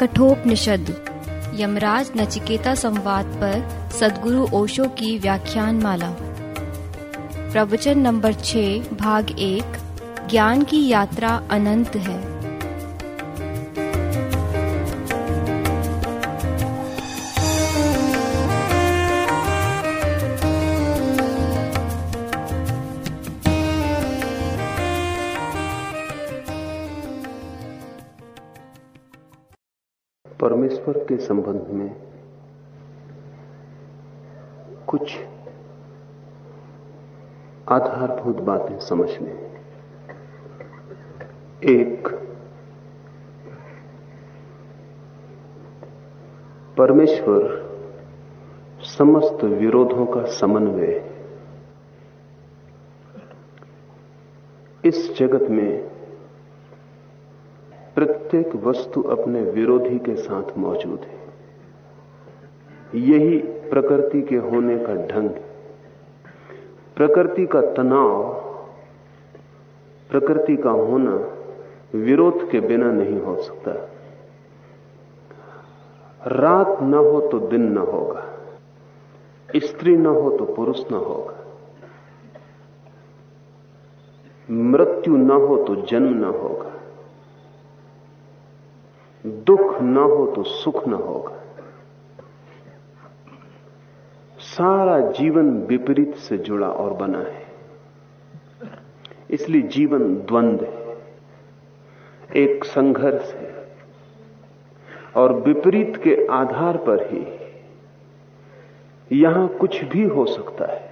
कठोपनिषद यमराज नचिकेता संवाद पर सदगुरु ओशो की व्याख्यान माला प्रवचन नंबर छ भाग एक, ज्ञान की यात्रा अनंत है। परमेश्वर के संबंध में कुछ आधारभूत बातें समझ लें एक, परमेश्वर समस्त विरोधों का समन्वय। इस जगत में प्रत्येक वस्तु अपने विरोधी के साथ मौजूद है। यही प्रकृति के होने का ढंग है। प्रकृति का तनाव, प्रकृति का होना विरोध के बिना नहीं हो सकता। रात न हो तो दिन न होगा, स्त्री न हो तो पुरुष न होगा। मृत्यु न हो तो जन्म न होगा। दुख न हो तो सुख न होगा। सारा जीवन विपरीत से जुड़ा और बना है। इसलिए जीवन द्वंद्व है। एक संघर्ष है। और विपरीत के आधार पर ही यहाँ कुछ भी हो सकता है।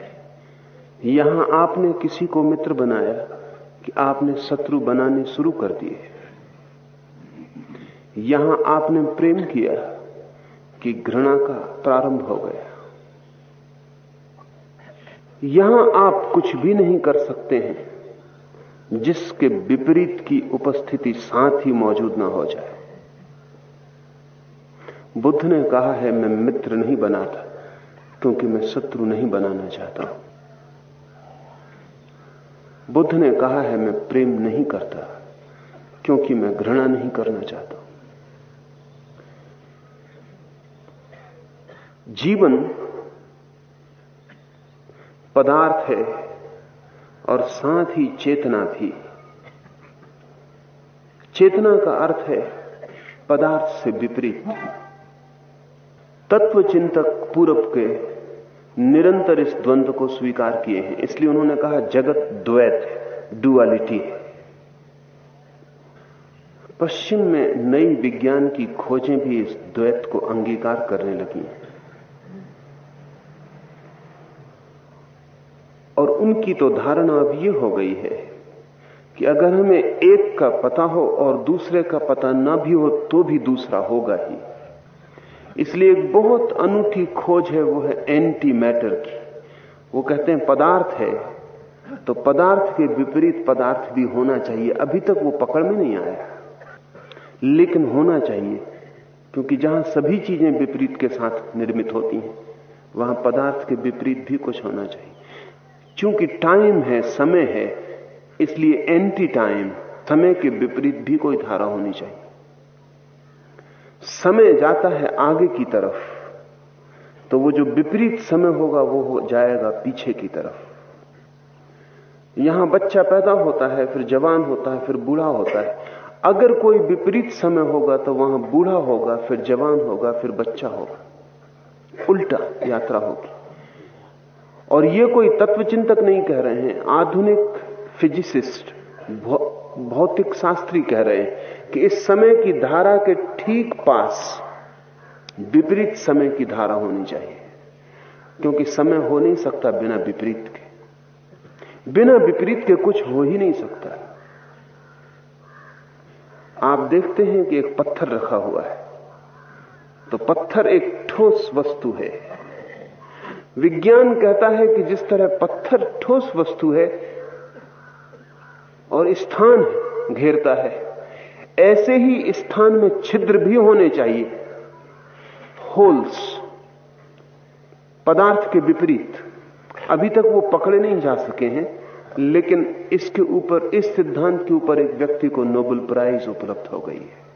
यहाँ आपने किसी को मित्र बनाया कि आपने शत्रु बनाने शुरू कर दिए। यहाँ आपने प्रेम किया कि घृणा का प्रारंभ हो गया। यहाँ आप कुछ भी नहीं कर सकते हैं जिसके विपरीत की उपस्थिति साथ ही मौजूद ना हो जाए। बुद्ध ने कहा है, मैं मित्र नहीं बनाता, क्योंकि मैं शत्रु नहीं बनाना चाहता हूँ। बुद्ध ने कहा है, मैं प्रेम नहीं करता, क्योंकि मैं घृणा नहीं करना चाहता जीवन पदार्थ है और साथ ही चेतना भी। चेतना का अर्थ है पदार्थ से विपरीत। तत्व चिंतक पूरब के निरंतर इस द्वंद्व को स्वीकार किए हैं। इसलिए उन्होंने कहा, जगत द्वैत डुअलिटी है। पश्चिम में नई विज्ञान की खोजें भी इस द्वैत को अंगीकार करने लगी हैं और उनकी तो धारणा अब यह हो गई है कि अगर हमें एक का पता हो और दूसरे का पता ना भी हो तो भी दूसरा होगा ही। इसलिए एक बहुत अनूठी खोज है, वो है एंटी मैटर की। वो कहते हैं पदार्थ है तो पदार्थ के विपरीत पदार्थ भी होना चाहिए। अभी तक वो पकड़ में नहीं आया, लेकिन होना चाहिए, क्योंकि जहाँ सभी चीज़ें विपरीत के साथ निर्मित होती हैं, वहाँ पदार्थ के विपरीत भी कुछ होना चाहिए। क्योंकि टाइम है, समय है, इसलिए एंटी टाइम समय के विपरीत भी कोई धारा होनी चाहिए। समय जाता है आगे की तरफ़ तो वो जो विपरीत समय होगा, वो हो जाएगा पीछे की तरफ़। यहाँ बच्चा पैदा होता है, फिर जवान होता है, फिर बूढ़ा होता है। अगर कोई विपरीत समय होगा तो वहाँ बूढ़ा होगा, फिर जवान होगा, फिर बच्चा होगा। उल्टा यात्रा होगी। और ये कोई तत्वचिंतक नहीं कह रहे हैं। आधुनिक फिजिसिस्ट भौतिक शास्त्री कह रहे हैं कि इस समय की धारा के ठीक पास विपरीत समय की धारा होनी चाहिए, क्योंकि समय हो नहीं सकता बिना विपरीत के। बिना विपरीत के कुछ हो ही नहीं सकता। आप देखते हैं कि एक पत्थर रखा हुआ है तो पत्थर एक ठोस वस्तु है। विज्ञान कहता है कि जिस तरह पत्थर, ठोस वस्तु है और स्थान घेरता है, ऐसे ही स्थान में छिद्र भी होने चाहिए। होल्स, पदार्थ के विपरीत। अभी तक वो पकड़े नहीं जा सके हैं, लेकिन इसके ऊपर, इस सिद्धांत के ऊपर एक व्यक्ति को नोबेल प्राइज उपलब्ध हो गई है।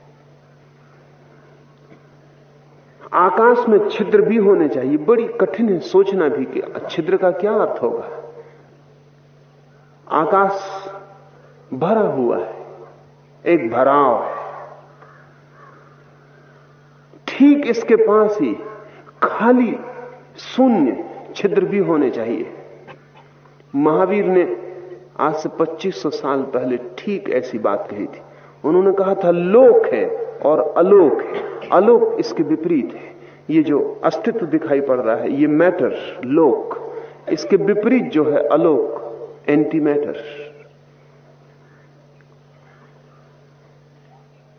आकाश में छिद्र भी होने चाहिए। बड़ी कठिन है सोचना भी कि छिद्र का क्या अर्थ होगा। आकाश भरा हुआ है, एक भराव है। ठीक इसके पास ही खाली शून्य छिद्र भी होने चाहिए। महावीर ने आज से 2500 साल पहले ठीक ऐसी बात कही थी। उन्होंने कहा था, लोक है और अलोक है। अलोक इसके विपरीत है। ये जो अस्तित्व दिखाई पड़ रहा है, ये मैटर लोक। इसके विपरीत जो है अलोक एंटी मैटर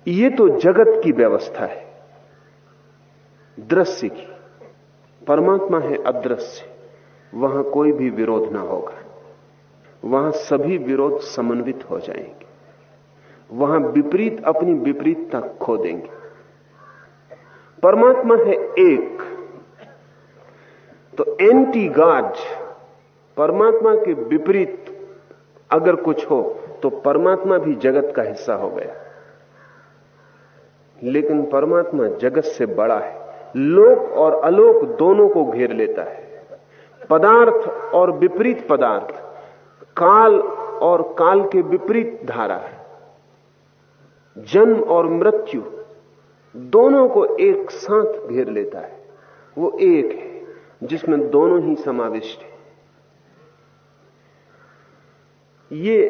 ये तो जगत की व्यवस्था है, दृश्य की। परमात्मा है अदृश्य। वहाँ कोई भी विरोध ना होगा। वहाँ सभी विरोध समन्वित हो जाएँगे। वहाँ विपरीत अपनी विपरीतता खो देंगे। परमात्मा है एक तो एंटी गॉड परमात्मा के विपरीत अगर कुछ हो तो परमात्मा भी जगत का हिस्सा हो गया। लेकिन परमात्मा जगत से बड़ा है। लोक और अलोक दोनों को घेर लेता है। पदार्थ और विपरीत पदार्थ, काल और काल के विपरीत धारा जन्म और मृत्यु दोनों को एक साथ घेर लेता है। वो एक है, जिसमें दोनों ही समाविष्ट है। ये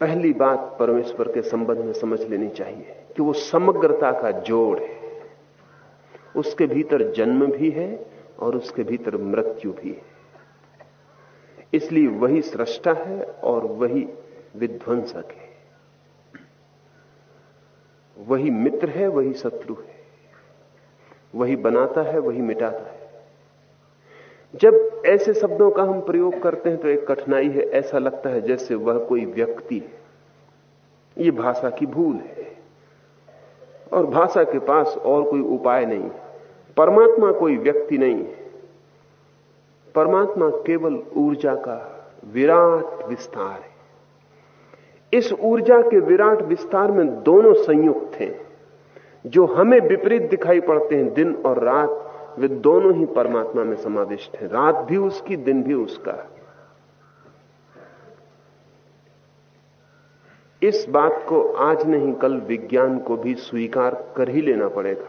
पहली बात परमेश्वर के संबंध में समझ लेनी चाहिए कि वो समग्रता का जोड़ है। उसके भीतर जन्म भी है और उसके भीतर मृत्यु भी है। इसलिए वही सृष्टा है और वही विध्वंसक है। वही मित्र है, वही शत्रु है। वही बनाता है, वही मिटाता है। जब ऐसे शब्दों का हम प्रयोग करते हैं तो एक कठिनाई है, ऐसा लगता है जैसे वह कोई व्यक्ति है। ये भाषा की भूल है। और भाषा के पास और कोई उपाय नहीं परमात्मा कोई व्यक्ति नहीं है। परमात्मा केवल ऊर्जा का विराट विस्तार है। इस ऊर्जा के विराट विस्तार में दोनों संयुक्त हैं जो हमें विपरीत दिखाई पड़ते हैं दिन और रात। वे दोनों ही परमात्मा में समाविष्ट हैं। रात भी उसकी, दिन भी उसका। इस बात को आज नहीं, कल विज्ञान को भी स्वीकार कर ही लेना पड़ेगा।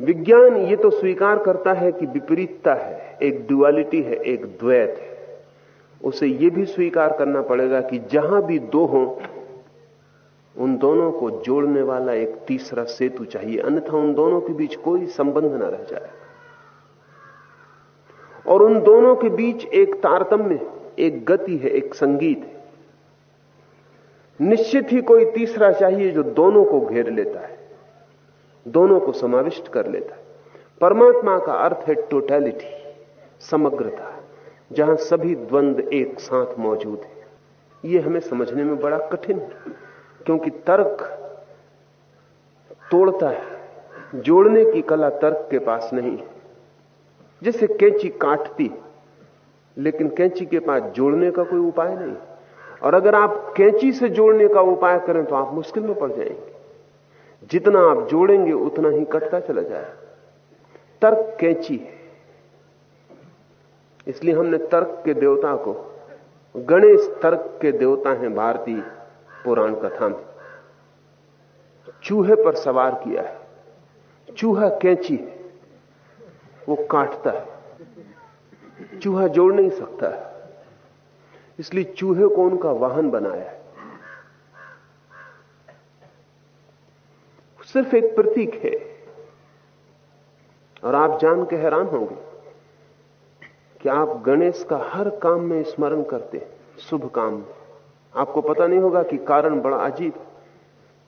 विज्ञान ये तो स्वीकार करता है कि विपरीतता है, एक ड्युअलिटी है, एक द्वैत है। उसे यह भी स्वीकार करना पड़ेगा कि जहाँ भी दो हों, उन दोनों को जोड़ने वाला एक तीसरा सेतु चाहिए। अन्यथा उन दोनों के बीच कोई संबंध ना रह जाए। और उन दोनों के बीच एक तारतम्य, एक गति है, एक संगीत है। निश्चित ही कोई तीसरा चाहिए जो दोनों को घेर लेता है, दोनों को समाविष्ट कर लेता है। परमात्मा का अर्थ है टोटैलिटी समग्रता। जहाँ सभी द्वंद एक साथ मौजूद है। यह हमें समझने में बड़ा कठिन है, क्योंकि तर्क तोड़ता है, जोड़ने की कला तर्क के पास नहीं है। जैसे कैंची काटती लेकिन कैंची के पास जोड़ने का कोई उपाय नहीं और अगर आप कैंची से जोड़ने का उपाय करें तो आप मुश्किल में पड़ जाएँगे। जितना आप जोड़ेंगे, उतना ही कटता चला जाए तर्क कैंची है। इसलिए हमने तर्क के देवता को, गणेश तर्क के देवता हैं भारतीय पुराण कथा में। चूहे पर सवार किया है। चूहा कैंची है। वो काटता है। चूहा जोड़ नहीं सकता है। इसलिए चूहे को उनका वाहन बनाया है। सिर्फ़ एक प्रतीक है। और आप जान के हैरान होंगे। कि आप गणेश का हर काम में स्मरण करते शुभ काम। में आपको पता नहीं होगा कि कारण बड़ा अजीब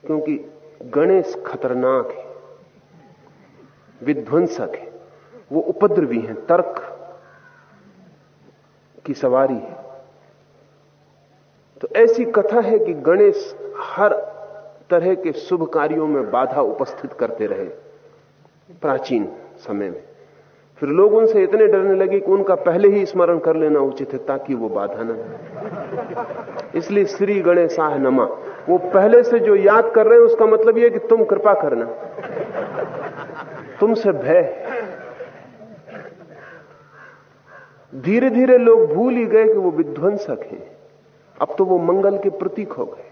क्योंकि गणेश खतरनाक है, विध्वंसक है, वो उपद्रवी है, तर्क की सवारी है। तो ऐसी कथा है कि गणेश हर तरह के शुभ कार्यों में बाधा उपस्थित करते रहे प्राचीन समय में। फिर लोग उनसे इतने डरने लगे कि उनका पहले ही स्मरण कर लेना उचित है ताकि वो बाधा न इसलिए श्री गणेशाह नमा। वो पहले से जो याद कर रहे हैं, उसका मतलब यह कि तुम कृपा करना। तुमसे भय धीरे धीरे लोग भूल ही गए कि वो विध्वंसक हैं। अब तो वो मंगल के प्रतीक हो गए।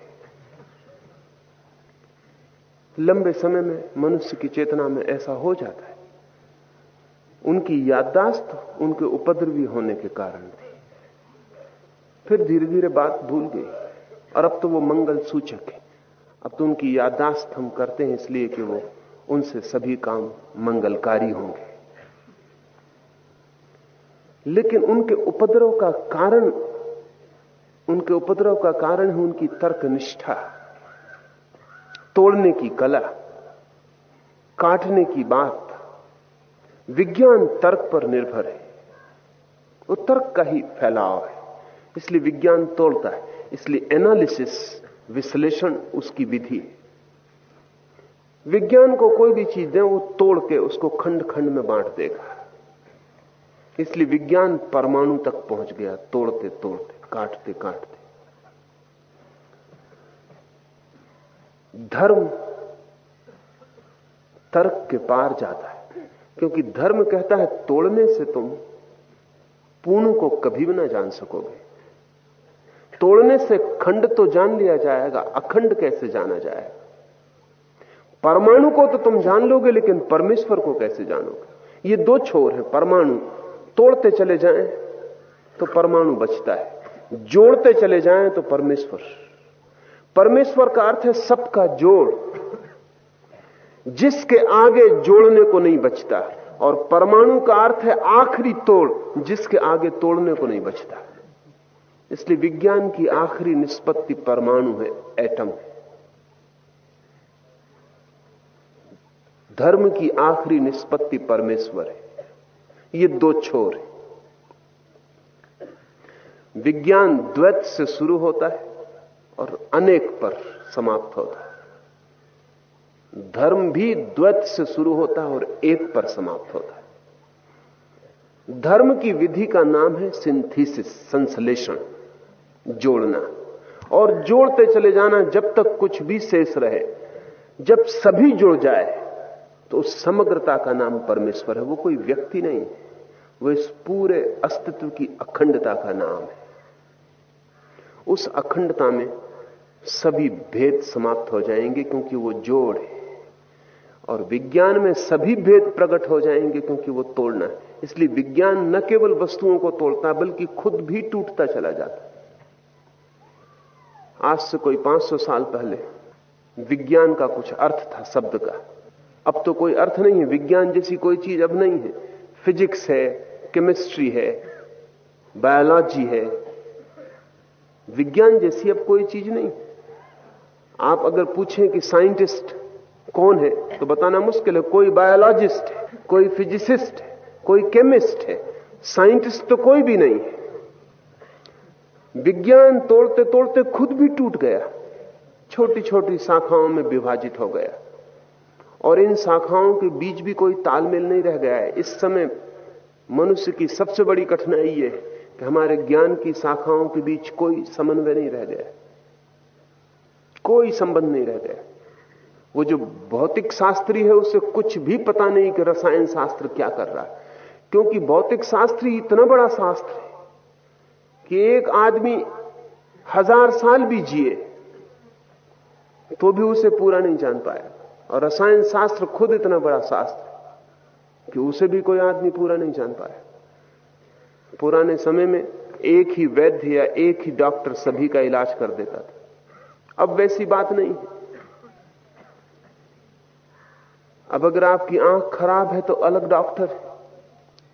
लंबे समय में मनुष्य की चेतना में ऐसा हो जाता है। उनकी याददाश्त उनके उपद्रवी होने के कारण थी। फिर धीरे धीरे बात भूल गई, और अब तो वो मंगल सूचक है। अब तो उनकी याददाश्त हम करते हैं इसलिए कि वो उनसे सभी काम मंगलकारी होंगे। लेकिन उनके उपद्रव का कारण, उनके उपद्रव का कारण है उनकी तर्क निष्ठा तोड़ने की कला, काटने की बात विज्ञान तर्क पर निर्भर है। वो तर्क का ही फैलाव है। इसलिए विज्ञान तोड़ता है। इसलिए एनालिसिस विश्लेषण उसकी विधि है। विज्ञान को कोई भी चीज़ दे, वो तोड़ के उसको खंड खंड में बांट देगा। इसलिए विज्ञान परमाणु तक पहुँच गया, तोड़ते तोड़ते, काटते काटते। धर्म तर्क के पार जाता है। क्योंकि धर्म कहता है, तोड़ने से तुम पूर्ण को कभी भी ना जान सकोगे। तोड़ने से खंड तो जान लिया जाएगा, अखंड कैसे जाना जाएगा? परमाणु को तो तुम जान लोगे, लेकिन परमेश्वर को कैसे जानोगे? ये दो छोर है, परमाणु। तोड़ते चले जाएँ तो परमाणु बचता है। जोड़ते चले जाएँ तो परमेश्वर। परमेश्वर का अर्थ है सबका जोड़। जिसके आगे जोड़ने को नहीं बचता। और परमाणु का अर्थ है आखिरी तोड़, जिसके आगे तोड़ने को नहीं बचता। इसलिए विज्ञान की आखिरी निष्पत्ति परमाणु है, एटम है। धर्म की आखिरी निष्पत्ति परमेश्वर है। ये दो छोर है। विज्ञान द्वैत से शुरू होता है और अनेक पर समाप्त होता है। धर्म भी द्वैत से शुरू होता है और एक पर समाप्त होता है। धर्म की विधि का नाम है सिंथेसिस, संश्लेषण, जोड़ना। और जोड़ते चले जाना, जब तक कुछ भी शेष रहे, जब सभी जुड़ जाए तो उस समग्रता का नाम परमेश्वर है। वो कोई व्यक्ति नहीं वो इस पूरे अस्तित्व की अखंडता का नाम है। उस अखंडता में सभी भेद समाप्त हो जाएँगे क्योंकि वो जोड़ है। और विज्ञान में सभी भेद प्रकट हो जाएँगे क्योंकि वो तोड़ना है। इसलिए विज्ञान न केवल वस्तुओं को तोड़ता, बल्कि खुद भी टूटता चला जाता। आज से कोई 500 साल पहले विज्ञान का कुछ अर्थ था शब्द का। अब तो कोई अर्थ नहीं है। विज्ञान जैसी कोई चीज़ अब नहीं है। फिजिक्स है, केमिस्ट्री है, बायोलॉजी है। विज्ञान जैसी अब कोई चीज़ नहीं। आप अगर पूछें कि साइंटिस्ट कौन है? तो बताना मुश्किल है, कोई बायोलॉजिस्ट है, कोई फिजिसिस्ट है, कोई केमिस्ट है साइंटिस्ट तो कोई भी नहीं है। विज्ञान तोड़ते तोड़ते खुद भी टूट गया छोटी छोटी शाखाओं में विभाजित हो गया। और इन शाखाओं के बीच भी कोई तालमेल नहीं रह गया है। इस समय मनुष्य की सबसे बड़ी कठिनाई है कि हमारे ज्ञान की शाखाओं के बीच कोई समन्वय नहीं रह गया। कोई संबंध नहीं रह गया। वो जो भौतिक शास्त्री है, उसे कुछ भी पता नहीं कि रसायन शास्त्र क्या कर रहा है। क्योंकि भौतिक शास्त्री इतना बड़ा शास्त्र है कि एक आदमी हज़ार साल भी जिए तो भी उसे पूरा नहीं जान पाया। और रसायन शास्त्र खुद इतना बड़ा शास्त्र कि उसे भी कोई आदमी पूरा नहीं जान पाया। पुराने समय में एक ही वैद्य या एक ही डॉक्टर सभी का इलाज कर देता था। अब वैसी बात नहीं है। अब अगर आपकी आँख खराब है तो अलग डॉक्टर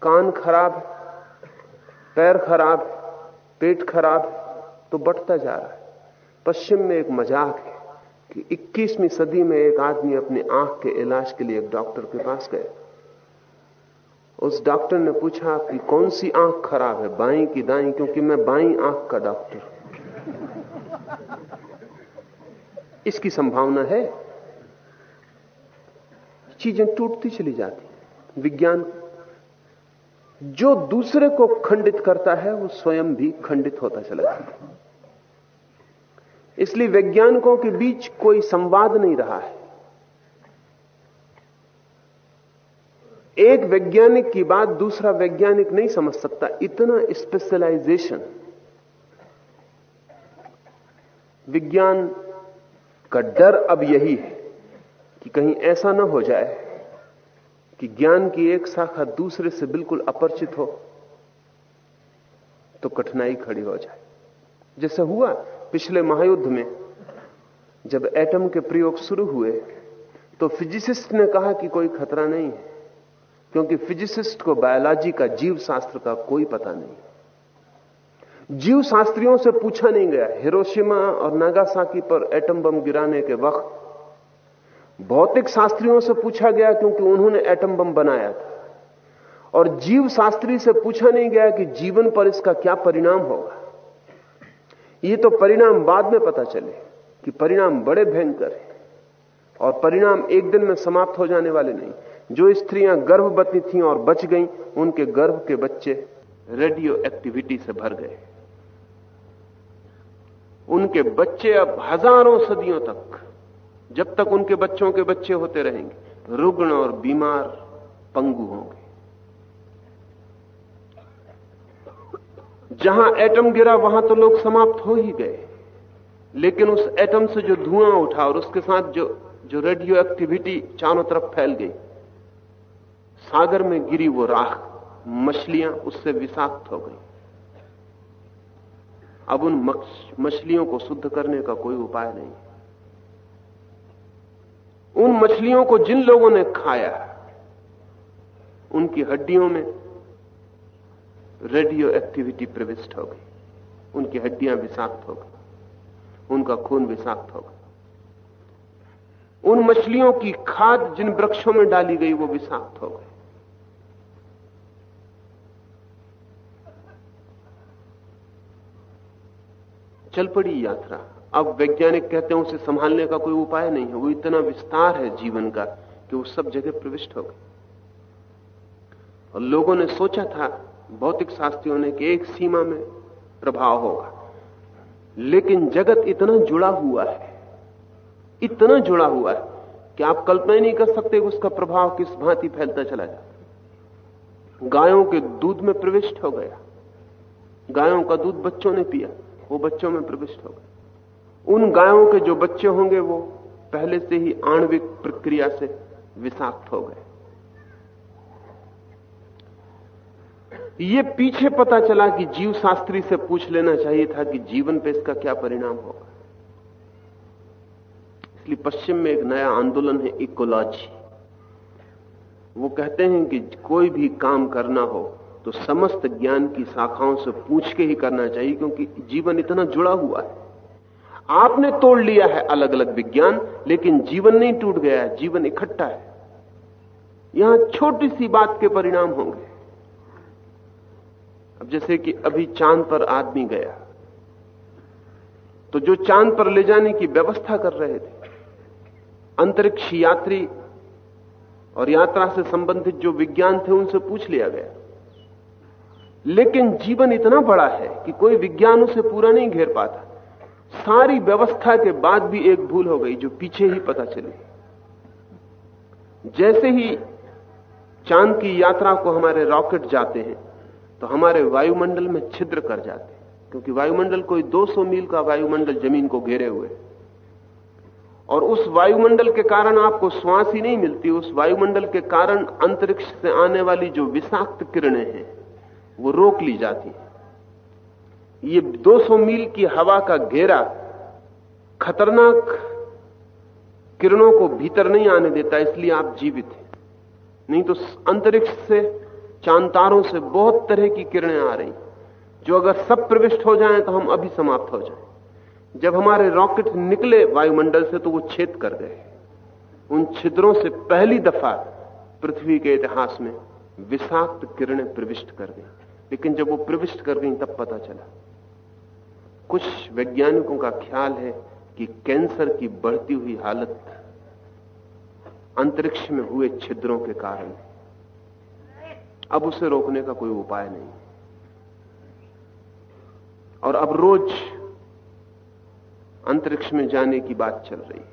कान खराब पैर खराब पेट खराब तो बढ़ता जा रहा है। पश्चिम में एक मज़ाक है कि 21वीं सदी में एक आदमी अपनी आँख के इलाज के लिए एक डॉक्टर के पास गए उस डॉक्टर ने पूछा कि कौन सी आँख खराब है, बाई की दाई, क्योंकि मैं बाई आँख का डॉक्टर इसकी संभावना है चीज़ें टूटती चली जाती विज्ञान जो दूसरे को खंडित करता है, वो स्वयं भी खंडित होता चला जाता है। इसलिए वैज्ञानिकों के बीच कोई संवाद नहीं रहा है। एक वैज्ञानिक की बात दूसरा वैज्ञानिक नहीं समझ सकता। इतना स्पेशलाइजेशन विज्ञान का डर अब यही है। कि कहीं ऐसा ना हो जाए कि ज्ञान की एक शाखा दूसरे से बिल्कुल अपरिचित हो तो कठिनाई खड़ी हो जाए। जैसे हुआ पिछले महायुद्ध में, जब एटम के प्रयोग शुरू हुए तो फिजिसिस्ट ने कहा कि कोई खतरा नहीं है, क्योंकि फिजिसिस्ट को बायोलॉजी का जीव शास्त्र का कोई पता नहीं जीव शास्त्रियों से पूछा नहीं गया, हिरोशिमा और नागासाकी पर एटम बम गिराने के वक्त भौतिक शास्त्रियों से पूछा गया क्योंकि उन्होंने एटम बम बनाया था। और जीव शास्त्री से पूछा नहीं गया कि जीवन पर इसका क्या परिणाम होगा। ये तो परिणाम बाद में पता चले कि परिणाम बड़े भयंकर है। और परिणाम एक दिन में समाप्त हो जाने वाले नहीं। जो स्त्रियाँ गर्भवती थीं और बच गईं, उनके गर्भ के बच्चे रेडियो एक्टिविटी से भर गए। उनके बच्चे अब हज़ारों सदियों तक जब तक उनके बच्चों के बच्चे होते रहेंगे, रुग्ण और बीमार पंगु होंगे। जहाँ एटम गिरा, वहाँ तो लोग समाप्त हो ही गए। लेकिन उस एटम से जो धुआँ उठा और उसके साथ जो जो रेडियो एक्टिविटी चारों तरफ़ फैल गई, सागर में गिरी वो राख, मछलियाँ उससे विषाक्त हो गई। अब उन मछलियों को शुद्ध करने का कोई उपाय नहीं। उन मछलियों को जिन लोगों ने खाया, उनकी हड्डियों में रेडियो एक्टिविटी प्रविष्ट हो गई, उनकी हड्डियाँ विषाक्त हो गई, उनका खून विषाक्त हो गया। उन मछलियों की खाद जिन वृक्षों में डाली गई, वो विषाक्त हो गए चल पड़ी यात्रा। अब वैज्ञानिक कहते हैं उसे संभालने का कोई उपाय नहीं है। वो इतना विस्तार है जीवन का कि वो सब जगह प्रविष्ट हो गए। और लोगों ने सोचा था, भौतिक शास्त्रियों ने कि एक सीमा में प्रभाव होगा। लेकिन जगत इतना जुड़ा हुआ है, इतना जुड़ा हुआ है कि आप कल्पना ही नहीं कर सकते कि उसका प्रभाव किस भांति फैलता चला जाता गायों के दूध में प्रविष्ट हो गया। गायों का दूध बच्चों ने पिया, वो बच्चों में प्रविष्ट हो गए उन गायों के जो बच्चे होंगे वो पहले से ही आणविक प्रक्रिया से विषाक्त हो गए। ये पीछे पता चला कि जीव शास्त्री से पूछ लेना चाहिए था कि जीवन पे इसका क्या परिणाम होगा। इसलिए पश्चिम में एक नया आंदोलन है, इकोलॉजी। वो कहते हैं कि कोई भी काम करना हो तो समस्त ज्ञान की शाखाओं से पूछ के ही करना चाहिए, क्योंकि जीवन इतना जुड़ा हुआ है। आपने तोड़ लिया है अलग अलग विज्ञान, लेकिन जीवन नहीं टूट गया है, जीवन इकट्ठा है। यहाँ छोटी सी बात के परिणाम होंगे। अब जैसे कि अभी चाँद पर आदमी गया तो जो चाँद पर ले जाने की व्यवस्था कर रहे थे, अंतरिक्ष यात्री और यात्रा से संबंधित जो विज्ञान थे, उनसे पूछ लिया गया। लेकिन जीवन इतना बड़ा है कि कोई विज्ञान उसे पूरा नहीं घेर पाता। सारी व्यवस्था के बाद भी एक भूल हो गई, जो पीछे ही पता चली। जैसे ही चाँद की यात्रा को हमारे रॉकेट जाते हैं तो हमारे वायुमंडल में छिद्र कर जाते हैं, क्योंकि वायुमंडल कोई 200 मील का वायुमंडल ज़मीन को घेरे हुए और उस वायुमंडल के कारण आपको श्वास ही नहीं मिलती, उस वायुमंडल के कारण अंतरिक्ष से आने वाली जो विषाक्त किरणें हैं, वो रोक ली जाती ये 200 मील की हवा का घेरा खतरनाक किरणों को भीतर नहीं आने देता, इसलिए आप जीवित हैं। नहीं तो अंतरिक्ष से चांतारों से बहुत तरह की किरणें आ रही। जो अगर सब प्रविष्ट हो जाएँ तो हम अभी समाप्त हो जाएँ। जब हमारे रॉकेट निकले वायुमंडल से तो वो छेद कर गए। उन छिद्रों से पहली दफ़ा पृथ्वी के इतिहास में विषाक्त किरणें प्रविष्ट कर गई। लेकिन जब वो प्रविष्ट कर गई, तब पता चला कुछ वैज्ञानिकों का ख्याल है कि कैंसर की बढ़ती हुई हालत अंतरिक्ष में हुए छिद्रों के कारण अब उसे रोकने का कोई उपाय नहीं और अब रोज अंतरिक्ष में जाने की बात चल रही है।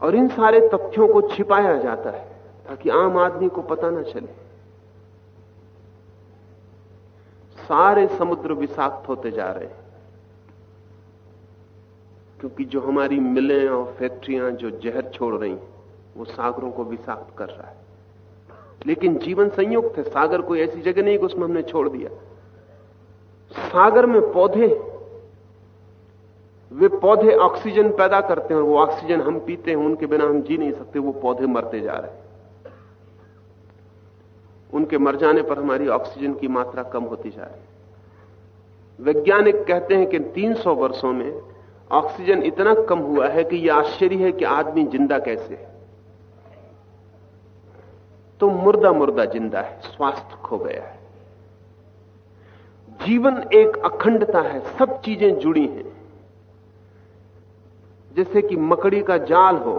और इन सारे तथ्यों को छिपाया जाता है ताकि आम आदमी को पता ना चले। सारे समुद्र विषाक्त होते जा रहे हैं। क्योंकि जो हमारी मिलें और फैक्ट्रियाँ जो जहर छोड़ रही वो सागरों को विषाक्त कर रहा है। लेकिन जीवन संयुक्त है, सागर कोई ऐसी जगह नहीं कि उसमें हमने छोड़ दिया। सागर में पौधे, वे पौधे ऑक्सीजन पैदा करते हैं और वो ऑक्सीजन हम पीते हैं, उनके बिना हम जी नहीं सकते, वो पौधे मरते जा रहे हैं। उनके मर जाने पर हमारी ऑक्सीजन की मात्रा कम होती जा रही वैज्ञानिक कहते हैं कि 300 वर्षों में ऑक्सीजन इतना कम हुआ है कि यह आश्चर्य है कि आदमी ज़िंदा कैसे है। तो मुर्दा मुर्दा ज़िंदा है, स्वास्थ्य खो गया है। जीवन एक अखंडता है, सब चीज़ें जुड़ी हैं। जैसे कि मकड़ी का जाल हो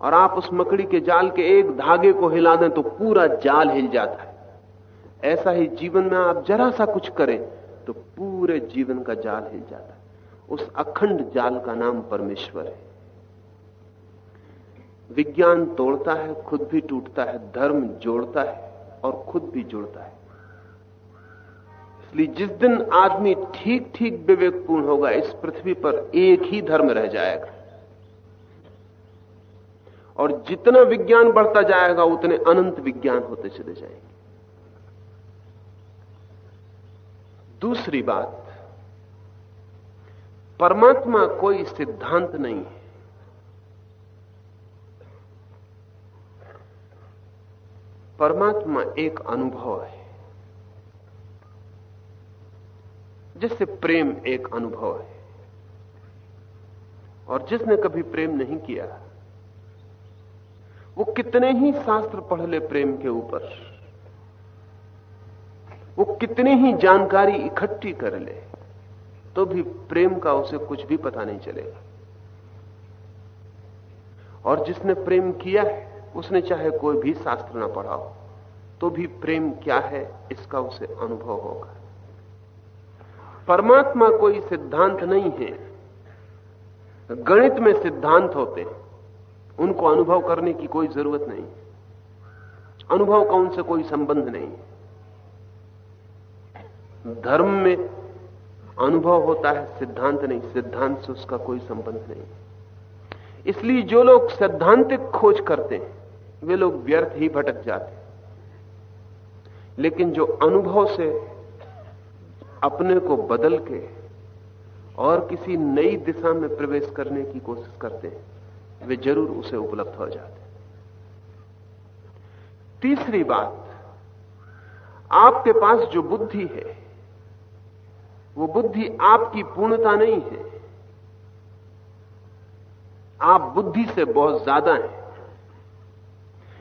और आप उस मकड़ी के जाल के एक धागे को हिला दें तो पूरा जाल हिल जाता है। ऐसा ही जीवन में आप जरा सा कुछ करें तो पूरे जीवन का जाल हिल जाता है। उस अखंड जाल का नाम परमेश्वर है। विज्ञान तोड़ता है, खुद भी टूटता है, धर्म जोड़ता है और खुद भी जुड़ता है। इसलिए जिस दिन आदमी ठीक ठीक विवेकपूर्ण होगा, इस पृथ्वी पर एक ही धर्म रह जाएगा। और जितना विज्ञान बढ़ता जाएगा, उतने अनंत विज्ञान होते चले जाएँगे। दूसरी बात, परमात्मा कोई सिद्धांत नहीं है। परमात्मा एक अनुभव है, जिससे प्रेम एक अनुभव है, और जिसने कभी प्रेम नहीं किया वो कितने ही शास्त्र पढ़ ले प्रेम के ऊपर। वो कितने ही जानकारी इकट्ठी कर ले तो भी प्रेम का उसे कुछ भी पता नहीं चलेगा। और जिसने प्रेम किया है, उसने चाहे कोई भी शास्त्र ना पढ़ा हो तो भी प्रेम क्या है, इसका उसे अनुभव होगा। परमात्मा कोई सिद्धांत नहीं है। गणित में सिद्धांत होते हैं। उनको अनुभव करने की कोई ज़रूरत नहीं। अनुभव का उनसे कोई संबंध नहीं। धर्म में अनुभव होता है, सिद्धांत नहीं। सिद्धांत से उसका कोई संबंध नहीं। इसलिए जो लोग सैद्धांतिक खोज करते हैं, वे लोग व्यर्थ ही भटक जाते हैं। लेकिन जो अनुभव से अपने को बदल के और किसी नई दिशा में प्रवेश करने की कोशिश करते हैं वे ज़रूर उसे उपलब्ध हो जाते। तीसरी बात, आपके पास जो बुद्धि है, वो बुद्धि आपकी पूर्णता नहीं है। आप बुद्धि से बहुत ज़्यादा हैं।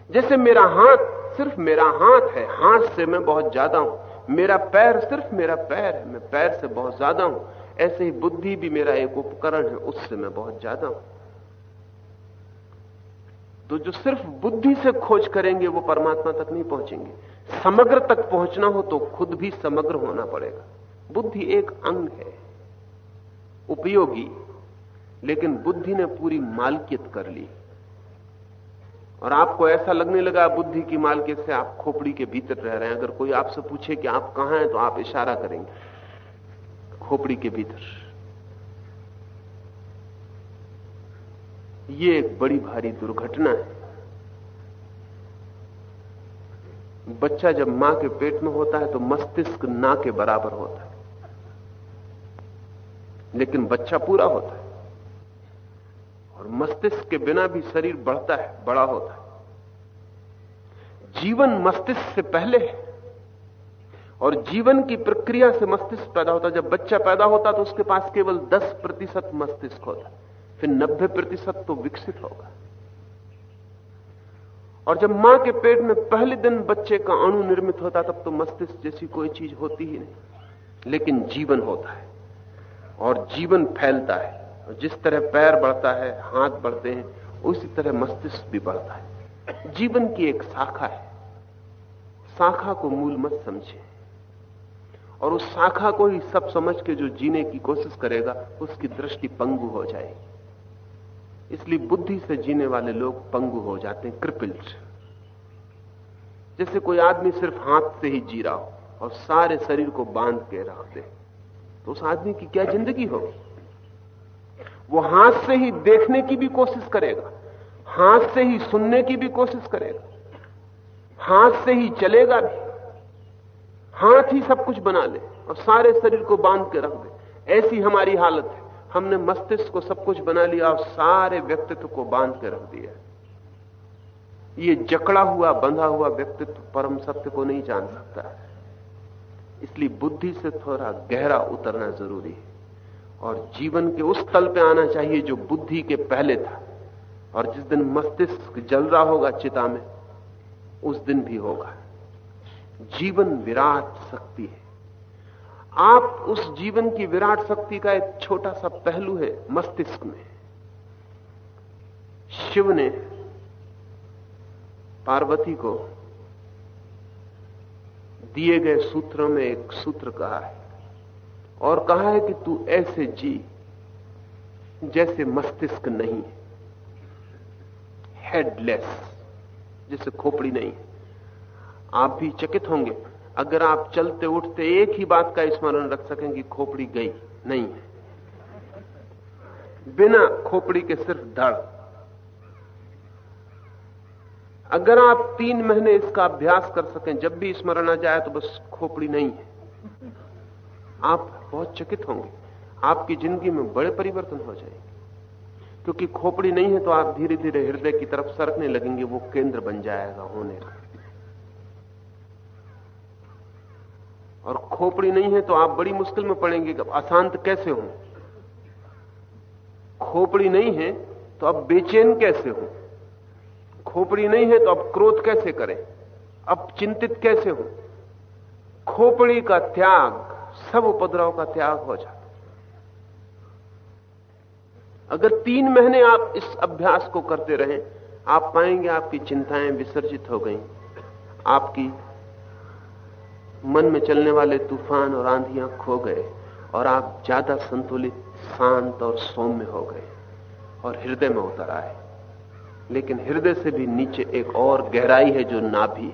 जैसे मेरा हाथ सिर्फ़ मेरा हाथ है, हाथ से मैं बहुत ज़्यादा हूँ। मेरा पैर सिर्फ़ मेरा पैर है, मैं पैर से बहुत ज़्यादा हूँ। ऐसे ही बुद्धि भी मेरा एक उपकरण है, उससे मैं बहुत ज़्यादा हूँ। तो जो सिर्फ़ बुद्धि से खोज करेंगे, वो परमात्मा तक नहीं पहुँचेंगे। समग्र तक पहुँचना हो तो खुद भी समग्र होना पड़ेगा। बुद्धि एक अंग है, उपयोगी, लेकिन बुद्धि ने पूरी मालकियत कर ली। और आपको ऐसा लगने लगा, बुद्धि की मालकियत से आप खोपड़ी के भीतर रह रहे हैं। अगर कोई आपसे पूछे कि आप कहाँ हैं तो आप इशारा करेंगे, खोपड़ी के भीतर। ये एक बड़ी भारी दुर्घटना है। बच्चा जब माँ के पेट में होता है तो मस्तिष्क ना के बराबर होता है। लेकिन बच्चा पूरा होता है। और मस्तिष्क के बिना भी शरीर बढ़ता है, बड़ा होता है। जीवन मस्तिष्क से पहले है। और जीवन की प्रक्रिया से मस्तिष्क पैदा होता है। जब बच्चा पैदा होता तो उसके पास केवल 10 प्रतिशत मस्तिष्क होता फिर 90 प्रतिशत तो विकसित होगा। और जब माँ के पेट में पहले दिन बच्चे का अणु निर्मित होता, तब तो मस्तिष्क जैसी कोई चीज़ होती ही नहीं। लेकिन जीवन होता है, और जीवन फैलता है, और जिस तरह पैर बढ़ता है, हाथ बढ़ते हैं, उसी तरह मस्तिष्क भी बढ़ता है। जीवन की एक शाखा है। शाखा को मूल मत समझे और उस शाखा को ही सब समझ के जो जीने की कोशिश करेगा, उसकी दृष्टि पंगु हो जाएगी। इसलिए बुद्धि से जीने वाले लोग पंगु हो जाते हैं क्रिपिल्ड जैसे कोई आदमी सिर्फ़ हाथ से ही जी रहा हो और सारे शरीर को बाँध के रख दे तो उस आदमी की क्या ज़िंदगी हो वो हाथ से ही देखने की भी कोशिश करेगा, हाथ से ही सुनने की भी कोशिश करेगा, हाथ से ही चलेगा भी, हाथ ही सब कुछ बना ले और सारे शरीर को बाँध के रख दे। ऐसी हमारी हालत है। हमने मस्तिष्क को सब कुछ बना लिया और सारे व्यक्तित्व को बाँध के रख दिया ये जकड़ा हुआ, बंधा हुआ व्यक्तित्व परम सत्य को नहीं जान सकता इसलिए बुद्धि से थोड़ा गहरा उतरना ज़रूरी है। और जीवन के उस तल पे आना चाहिए जो बुद्धि के पहले था। और जिस दिन मस्तिष्क जल रहा होगा चिता में, उस दिन भी होगा। जीवन विराट शक्ति है। आप उस जीवन की विराट शक्ति का एक छोटा सा पहलू है मस्तिष्क में। शिव ने पार्वती को दिए गए सूत्रों में एक सूत्र कहा है और कहा है कि तू ऐसे जी जैसे मस्तिष्क नहीं हेडलेस जैसे खोपड़ी नहीं आप भी चकित होंगे। अगर आप चलते उठते एक ही बात का स्मरण रख सकें कि खोपड़ी गई, नहीं। है बिना खोपड़ी के सिर्फ़ धड़ अगर आप तीन महीने इसका अभ्यास कर सकें, जब भी स्मरण आ जाए तो बस खोपड़ी नहीं है। आप बहुत चकित होंगे। आपकी ज़िंदगी में बड़े परिवर्तन हो जाएँगे। क्योंकि खोपड़ी नहीं है तो आप धीरे धीरे हृदय की तरफ़ सरकने लगेंगे, वो केंद्र बन जाएगा होने का। और खोपड़ी नहीं है तो आप बड़ी मुश्किल में पड़ेंगे कि अशांत कैसे हो? खोपड़ी नहीं है तो अब बेचैन कैसे हो? खोपड़ी नहीं है तो अब क्रोध कैसे करें? अब चिंतित कैसे हो? खोपड़ी का त्याग, सब उपद्रव का त्याग हो जाता अगर तीन महीने आप इस अभ्यास को करते रहें, आप पाएँगे आपकी चिंताएँ विसर्जित हो गई। आपकी मन में चलने वाले तूफ़ान और आंधियाँ खो गए और आप ज़्यादा संतुलित, शांत और सौम्य हो गए और हृदय में उतर आए। लेकिन हृदय से भी नीचे एक और गहराई है जो नाभि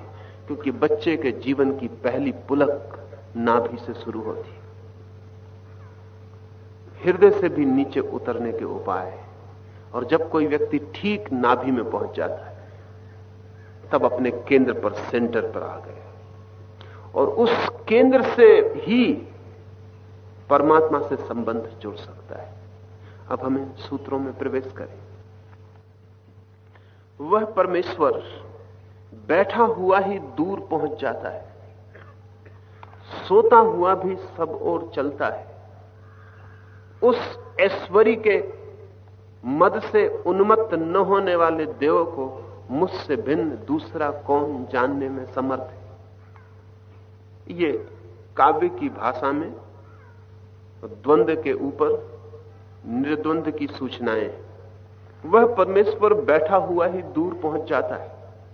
क्योंकि बच्चे के जीवन की पहली पुलक नाभि से शुरू होती। हृदय से भी नीचे उतरने के उपाय और जब कोई व्यक्ति ठीक नाभि में पहुँच जाता है, तब अपने केंद्र पर सेंटर पर आ गए। और उस केंद्र से ही परमात्मा से संबंध जुड़ सकता है। अब हमें सूत्रों में प्रवेश करें। वह परमेश्वर बैठा हुआ ही दूर पहुँच जाता है। सोता हुआ भी सब ओर चलता है। उस ऐश्वरी के मद से उन्मत्त न होने वाले देव को मुझसे भिन्न दूसरा कौन जानने में समर्थ है? ये काव्य की भाषा में द्वंद्व के ऊपर निर्द्वंद की सूचनाएँ, वह परमेश्वर बैठा हुआ ही दूर पहुँच जाता है।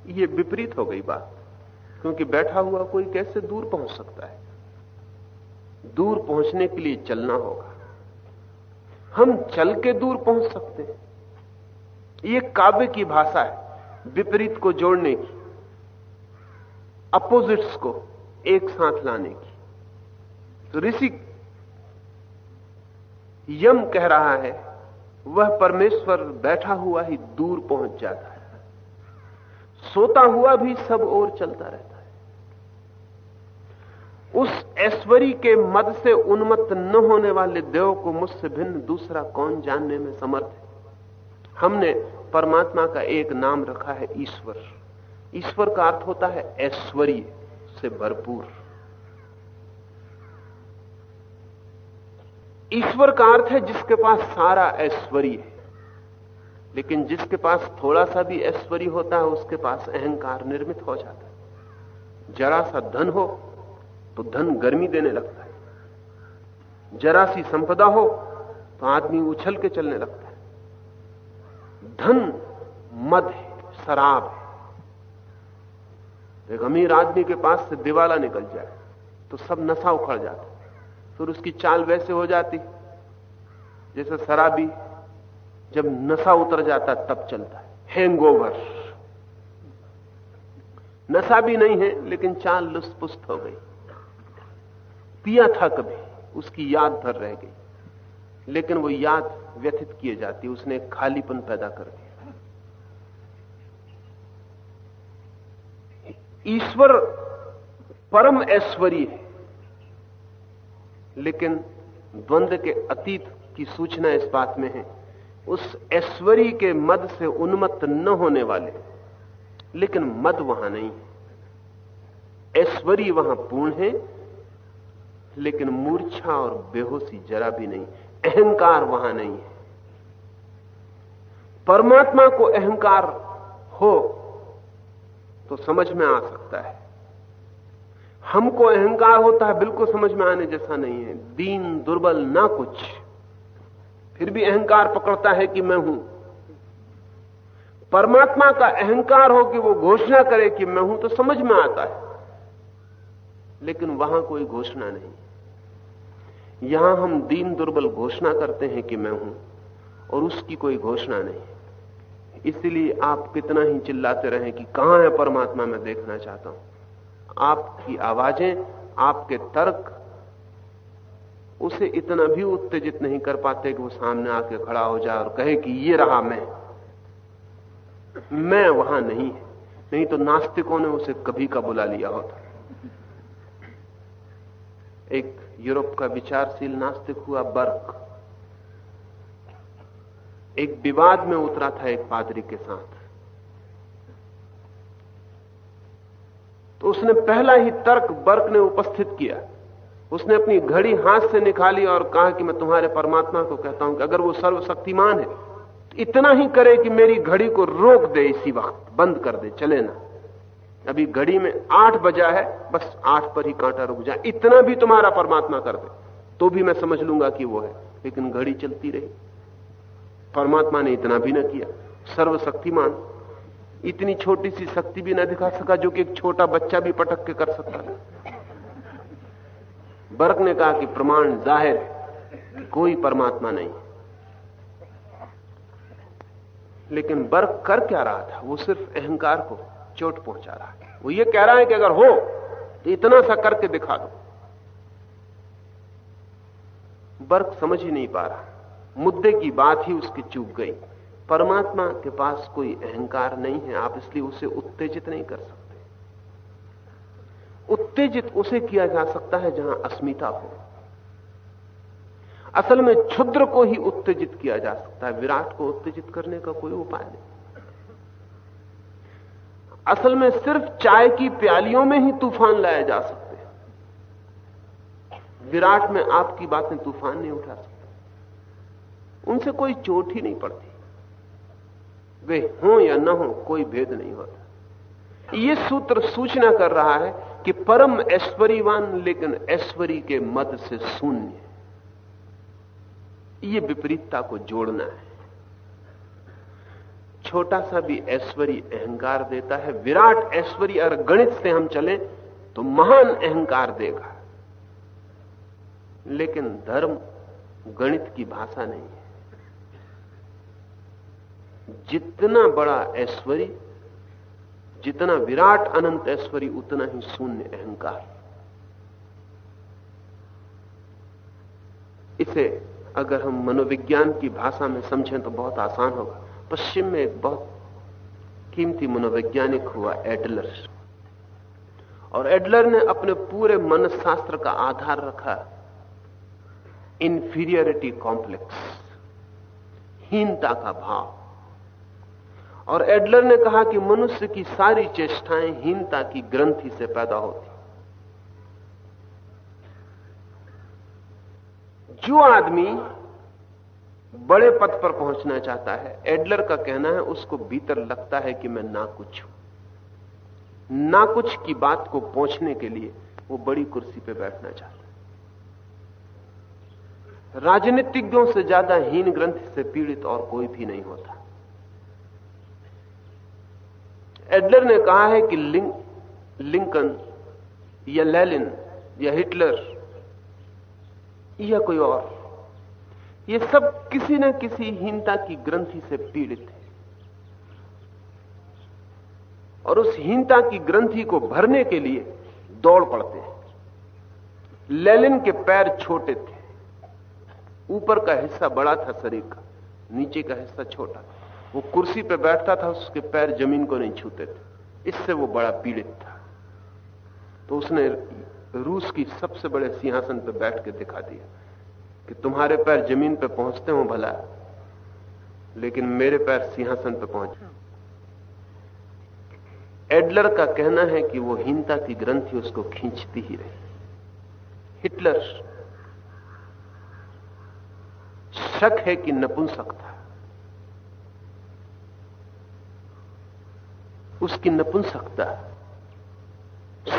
ये विपरीत हो गई बात, क्योंकि बैठा हुआ कोई कैसे दूर पहुँच सकता है? दूर पहुँचने के लिए चलना होगा। हम चल के दूर पहुँच सकते हैं। ये काव्य की भाषा है, विपरीत को जोड़ने की, अपोजिट्स को। एक साथ लाने की। तो ऋषि यम कह रहा है, वह परमेश्वर बैठा हुआ ही दूर पहुँच जाता है। सोता हुआ भी सब और चलता रहता है। उस ऐश्वरी के मद से उन्मत्त न होने वाले देव को मुझसे भिन्न दूसरा कौन जानने में समर्थ है? हमने परमात्मा का एक नाम रखा है ईश्वर। ईश्वर का अर्थ होता है ऐश्वर्य। से भरपूर। ईश्वर का अर्थ है जिसके पास सारा ऐश्वर्य है, लेकिन जिसके पास थोड़ा सा भी ऐश्वर्य होता है, उसके पास अहंकार निर्मित हो जाता है। जरा सा धन हो तो धन गर्मी देने लगता है। जरा सी संपदा हो तो आदमी उछल के चलने लगता है। धन मद है, शराब है। एक अमीर आदमी के पास से दिवाला निकल जाए तो सब नशा उखड़ जाता फिर उसकी चाल वैसे हो जाती, जैसे शराबी जब नशा उतर जाता तब चलता है। हैंगओवर नशा भी नहीं है, लेकिन चाल लुस्पुस्त हो गई। पिया था कभी, उसकी याद भर रह गई। लेकिन वो याद व्यथित किए जाती, उसने खालीपन पैदा कर दिया। ईश्वर परम ऐश्वर्य है। लेकिन द्वंद्व के अतीत की सूचना इस बात में है, उस ऐश्वरी के मद से उन्मत्त न होने वाले, लेकिन मद वहाँ नहीं है। ऐश्वर्य वहाँ पूर्ण है, लेकिन मूर्छा और बेहोशी जरा भी नहीं, अहंकार वहाँ नहीं है। परमात्मा को अहंकार हो तो समझ में आ सकता है। हमको अहंकार होता है, बिल्कुल समझ में आने जैसा नहीं है। दीन दुर्बल ना कुछ। फिर भी अहंकार पकड़ता है कि मैं हूँ। परमात्मा का अहंकार हो कि वो घोषणा करे कि मैं हूँ तो समझ में आता है। लेकिन वहाँ कोई घोषणा नहीं। यहाँ हम दीन दुर्बल घोषणा करते हैं कि मैं हूँ, और उसकी कोई घोषणा नहीं। इसलिए आप कितना ही चिल्लाते रहें कि कहाँ है परमात्मा, मैं देखना चाहता हूँ। आपकी आवाज़ें, आपके तर्क, उसे इतना भी उत्तेजित नहीं कर पाते कि वो सामने आके खड़ा हो जाए और कहे कि ये रहा मैं। मैं वहाँ नहीं नहीं तो नास्तिकों ने उसे कभी का बुला लिया होता। एक यूरोप का विचारशील नास्तिक हुआ, बर्क। एक विवाद में उतरा था एक पादरी के साथ। तो उसने पहला ही तर्क बर्क ने उपस्थित किया। उसने अपनी घड़ी हाथ से निकाली और कहा कि मैं तुम्हारे परमात्मा को कहता हूँ कि अगर वो सर्वशक्तिमान है तो इतना ही करे कि मेरी घड़ी को रोक दे इसी वक्त, बंद कर दे, चले ना। अभी घड़ी में आठ बजा है, बस आठ पर ही कांटा रुक जाए इतना भी तुम्हारा परमात्मा कर दे तो भी मैं समझ लूँगा कि वो है, लेकिन घड़ी चलती रही। परमात्मा ने इतना भी ना किया। सर्वशक्तिमान। इतनी छोटी सी शक्ति भी ना दिखा सका जो कि एक छोटा बच्चा भी पटक के कर सकता था। बर्क ने कहा कि प्रमाण ज़ाहिर, कोई परमात्मा नहीं। लेकिन बर्क कर क्या रहा था? वो सिर्फ़ अहंकार को चोट पहुँचा रहा है। वो ये कह रहा है कि अगर हो तो इतना सा करके दिखा दो। बर्क समझ ही नहीं पा रहा। मुद्दे की बात ही उसकी चूक गई। परमात्मा के पास कोई अहंकार नहीं है, आप इसलिए उसे उत्तेजित नहीं कर सकते। उत्तेजित उसे किया जा सकता है जहाँ अस्मिता हो। असल में क्षुद्र को ही उत्तेजित किया जा सकता है, विराट को उत्तेजित करने का कोई उपाय नहीं। असल में सिर्फ़ चाय की प्यालियों में ही तूफ़ान लाए जा सकते हैं। विराट में आपकी बातें तूफ़ान नहीं उठा सकते। उनसे कोई चोट ही नहीं पड़ती। वे हों या ना हो, कोई भेद नहीं होता। यह सूत्र सूचना कर रहा है कि परम ऐश्वर्यवान, लेकिन ऐश्वर्य के मत से शून्य ये विपरीतता को जोड़ना है। छोटा सा भी ऐश्वर्य अहंकार देता है। विराट ऐश्वर्य अगर गणित से हम चले तो महान अहंकार देगा। लेकिन धर्म गणित की भाषा नहीं जितना बड़ा ऐश्वर्य, जितना विराट अनंत ऐश्वर्य, उतना ही शून्य अहंकार। इसे अगर हम मनोविज्ञान की भाषा में समझें तो बहुत आसान होगा। पश्चिम में एक बहुत कीमती मनोवैज्ञानिक हुआ एडलर। और एडलर ने अपने पूरे मनशास्त्र का आधार रखा। इंफीरियरिटी कॉम्प्लेक्स हीनता का भाव। और एडलर ने कहा कि मनुष्य की सारी चेष्टाएँ हीनता की ग्रंथि से पैदा होती। जो आदमी बड़े पद पर पहुँचना चाहता है, एडलर का कहना है, उसको भीतर लगता है कि मैं ना कुछ हूँ। ना कुछ की बात को पहुँचने के लिए वो बड़ी कुर्सी पर बैठना चाहता है। राजनीतिज्ञों से ज़्यादा हीन ग्रंथ से पीड़ित और कोई भी नहीं होता। एडलर ने कहा है कि लिंक, लिंकन या लेलिन या हिटलर या कोई और ये सब किसी न किसी हीनता की ग्रंथि से पीड़ित है। और उस हीनता की ग्रंथि को भरने के लिए दौड़ पड़ते हैं। लेलिन के पैर छोटे थे ऊपर का हिस्सा बड़ा था शरीर का नीचे का हिस्सा छोटा वो कुर्सी पे बैठता था, उसके पैर ज़मीन को नहीं छूते थे। इससे वो बड़ा पीड़ित था। तो उसने रूस की सबसे बड़े सिंहासन पे बैठ के दिखा दिया कि तुम्हारे पैर ज़मीन पे पहुँचते हो भला, लेकिन मेरे पैर सिंहासन पे पहुँच। एडलर का कहना है कि वो हीनता की ग्रंथि उसको खींचती ही रही। हिटलर शक है कि नपुंसक था। उसकी नपुंसकता,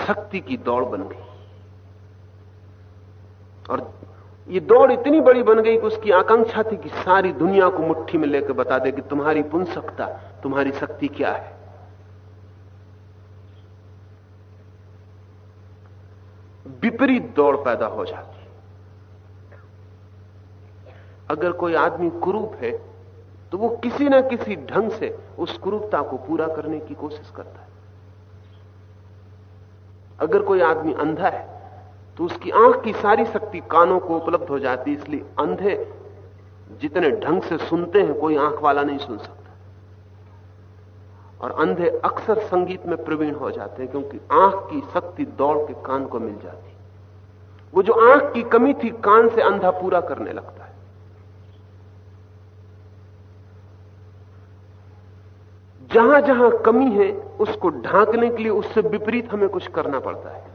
शक्ति की दौड़ बन गई। और ये दौड़ इतनी बड़ी बन गई कि उसकी आकांक्षा थी कि सारी दुनिया को मुट्ठी में लेकर बता दे कि तुम्हारी पुंसकता, तुम्हारी शक्ति क्या है। विपरीत दौड़ पैदा हो जाती। अगर कोई आदमी कुरूप है तो वो किसी ना किसी ढंग से उस कुरूपता को पूरा करने की कोशिश करता है। अगर कोई आदमी अंधा है तो उसकी आँख की सारी शक्ति कानों को उपलब्ध हो जाती इसलिए अंधे जितने ढंग से सुनते हैं, कोई आँख वाला नहीं सुन सकता। और अंधे अक्सर संगीत में प्रवीण हो जाते हैं, क्योंकि आँख की शक्ति दौड़ के कान को मिल जाती वो जो आँख की कमी थी, कान से अंधा पूरा करने लगता है। जहाँ जहाँ कमी है, उसको ढांकने के लिए उससे विपरीत हमें कुछ करना पड़ता है।